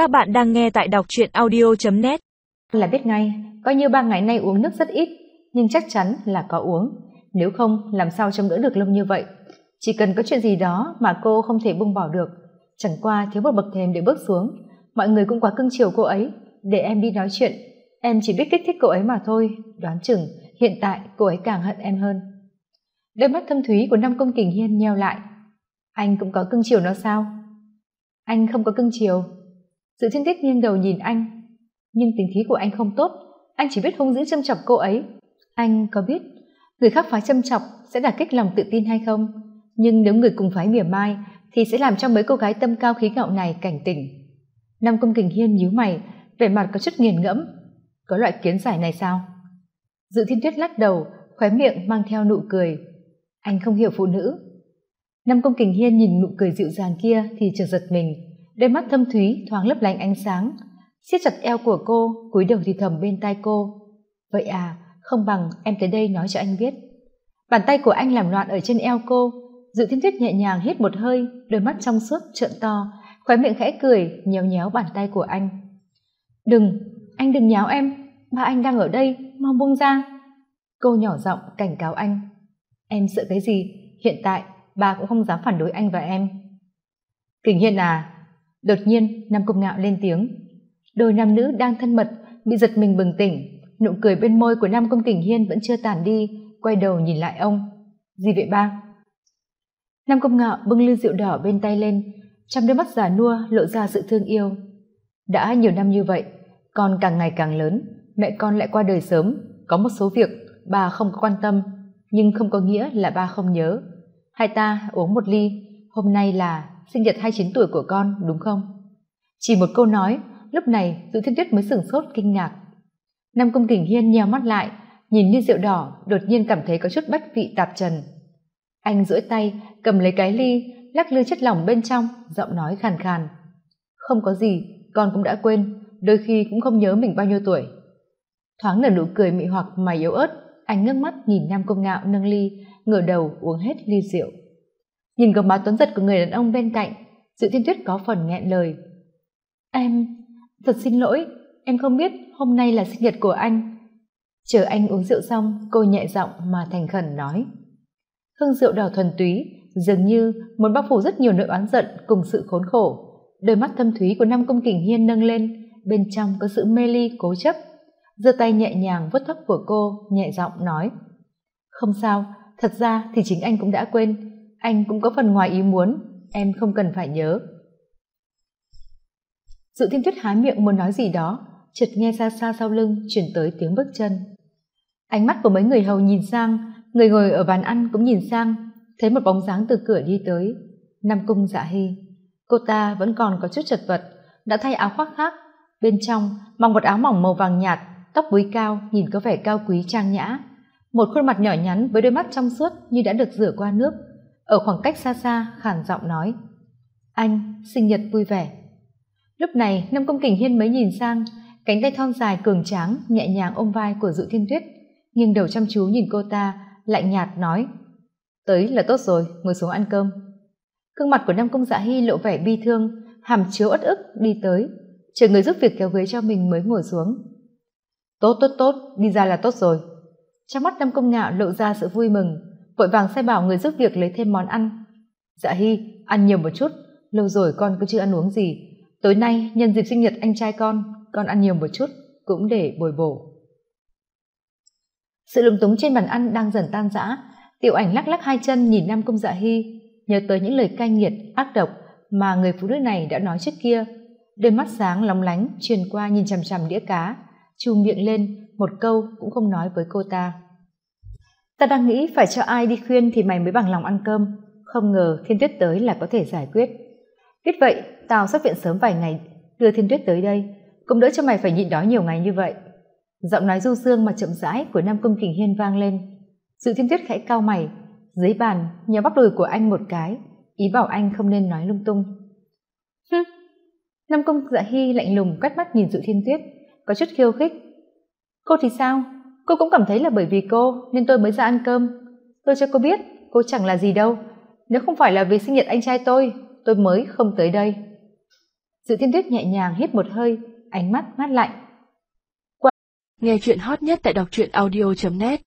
Các bạn đang nghe tại đọc truyện audio.net Là biết ngay, coi như ba ngày nay uống nước rất ít, nhưng chắc chắn là có uống. Nếu không, làm sao trông đỡ được lâu như vậy? Chỉ cần có chuyện gì đó mà cô không thể buông bỏ được. Chẳng qua thiếu một bậc thềm để bước xuống. Mọi người cũng quá cưng chiều cô ấy. Để em đi nói chuyện. Em chỉ biết kích thích cô ấy mà thôi. Đoán chừng, hiện tại cô ấy càng hận em hơn. Đôi mắt thâm thúy của Nam Công Kình Hiên nheo lại. Anh cũng có cưng chiều nó sao? Anh không có cưng chiều. Sự thiên tiết nghiêng đầu nhìn anh. Nhưng tính khí của anh không tốt. Anh chỉ biết hung dữ châm chọc cô ấy. Anh có biết người khác phái châm chọc sẽ đả kích lòng tự tin hay không? Nhưng nếu người cùng phái mỉa mai thì sẽ làm cho mấy cô gái tâm cao khí ngạo này cảnh tỉnh. Nam Công Kình Hiên nhíu mày, vẻ mặt có chút nghiền ngẫm. Có loại kiến giải này sao? Dự Thiên Tuyết lắc đầu, khóe miệng mang theo nụ cười. Anh không hiểu phụ nữ. Nam Công Kình Hiên nhìn nụ cười dịu dàng kia thì chợt giật mình, đôi mắt thâm thúy thoáng lấp lánh ánh sáng, siết chặt eo của cô, cúi đầu thì thầm bên tai cô. Vậy à, không bằng em tới đây nói cho anh biết. Bàn tay của anh làm loạn ở trên eo cô, Dự Thiên Tuyết nhẹ nhàng hít một hơi, đôi mắt trong suốt trợn to, khóe miệng khẽ cười, nhéo nhéo bàn tay của anh. Đừng, anh đừng nháo em, ba anh đang ở đây, mau buông ra. Cô nhỏ giọng cảnh cáo anh. Em sợ cái gì? Hiện tại, ba cũng không dám phản đối anh và em. Kình Hiên à, đột nhiên Nam Công Ngạo lên tiếng. Đôi nam nữ đang thân mật, bị giật mình bừng tỉnh. Nụ cười bên môi của Nam Công Kình Hiên vẫn chưa tàn đi, quay đầu nhìn lại ông. Gì vậy ba? Nam Công Ngạo bưng ly rượu đỏ bên tay lên, trong đôi mắt già nua lộ ra sự thương yêu. Đã nhiều năm như vậy, con càng ngày càng lớn, mẹ con lại qua đời sớm, có một số việc bà không có quan tâm, nhưng không có nghĩa là ba không nhớ. Hai ta uống một ly, hôm nay là sinh nhật 29 tuổi của con, đúng không? Chỉ một câu nói, lúc này Dụ Thiên Tuyết mới sửng sốt kinh ngạc. Nam Công Kình Hiên nheo mắt lại, nhìn như rượu đỏ, đột nhiên cảm thấy có chút bất vị tạp trần. Anh duỗi tay, cầm lấy cái ly, lắc lư chất lỏng bên trong, giọng nói khàn khàn. Không có gì, con cũng đã quên, đôi khi cũng không nhớ mình bao nhiêu tuổi. Thoáng nở nụ cười mị hoặc mày yếu ớt, anh ngước mắt nhìn Nam Công Ngạo nâng ly, ngửa đầu uống hết ly rượu. Nhìn gương má tuấn giật của người đàn ông bên cạnh, Dự Thiên Tuyết có phần nghẹn lời. Em, thật xin lỗi, em không biết hôm nay là sinh nhật của anh. Chờ anh uống rượu xong, cô nhẹ giọng mà thành khẩn nói. Hương rượu đỏ thuần túy, dường như muốn bao phủ rất nhiều nỗi oán giận cùng sự khốn khổ. Đôi mắt thâm thúy của Nam Công Kình Hiên nâng lên, bên trong có sự mê ly cố chấp. giơ tay nhẹ nhàng vuốt tóc của cô, nhẹ giọng nói. Không sao, thật ra thì chính anh cũng đã quên. Anh cũng có phần ngoài ý muốn, em không cần phải nhớ. Dự thiên tuyết há miệng muốn nói gì đó, chợt nghe xa xa sau lưng chuyển tới tiếng bước chân. Ánh mắt của mấy người hầu nhìn sang, người ngồi ở bàn ăn cũng nhìn sang, thấy một bóng dáng từ cửa đi tới. Nam cung dạ hy. Cô ta vẫn còn có chút chật vật, đã thay áo khoác khác. Bên trong, mặc một áo mỏng màu vàng nhạt, tóc búi cao, nhìn có vẻ cao quý trang nhã. Một khuôn mặt nhỏ nhắn với đôi mắt trong suốt như đã được rửa qua nước. Ở khoảng cách xa xa, khản giọng nói. Anh, sinh nhật vui vẻ. Lúc này, Nam Công Kình Hiên mới nhìn sang, cánh tay thon dài cường tráng nhẹ nhàng ôm vai của dự Thiên Tuyết, nghiêng đầu chăm chú nhìn cô ta, lạnh nhạt nói tới là tốt rồi ngồi xuống ăn cơm gương mặt của nam công dạ hy lộ vẻ bi thương hàm chứa uất ức đi tới chờ người giúp việc kéo ghế cho mình mới ngồi xuống tốt tốt tốt đi ra là tốt rồi trong mắt nam công ngạo lộ ra sự vui mừng vội vàng sai bảo người giúp việc lấy thêm món ăn. Dạ hy, ăn nhiều một chút, lâu rồi con cứ chưa ăn uống gì. Tối nay, nhân dịp sinh nhật anh trai con con ăn nhiều một chút, cũng để bồi bổ. Sự lúng túng trên bàn ăn đang dần tan rã. Tiểu ảnh lắc lắc hai chân nhìn nam công dạ hy, nhớ tới những lời cay nghiệt, ác độc mà người phụ nữ này đã nói trước kia. Đôi mắt sáng lóng lánh, truyền qua nhìn chằm chằm đĩa cá, chu miệng lên một câu cũng không nói với cô ta ta đang nghĩ phải cho ai đi khuyên thì mày mới bằng lòng ăn cơm. Không ngờ thiên tuyết tới là có thể giải quyết. Biết vậy, tao xuất viện sớm vài ngày, đưa thiên tuyết tới đây, cũng đỡ cho mày phải nhịn đói nhiều ngày như vậy. Giọng nói du dương mà chậm rãi của nam công kình hiên vang lên. Sự thiên tuyết khẽ cao mày, dưới bàn nhớ bắp đùi của anh một cái, ý bảo anh không nên nói lung tung. Nam công dạ hy lạnh lùng quét mắt nhìn dự thiên tuyết, có chút khiêu khích. Cô thì sao? Cô cũng cảm thấy là bởi vì cô, nên tôi mới ra ăn cơm. Tôi cho cô biết, cô chẳng là gì đâu. Nếu không phải là vì sinh nhật anh trai tôi tôi mới không tới đây. Dự thiên tuyết nhẹ nhàng hít một hơi, ánh mắt mát lạnh. Nghe chuyện hot nhất tại đọc truyện audio net.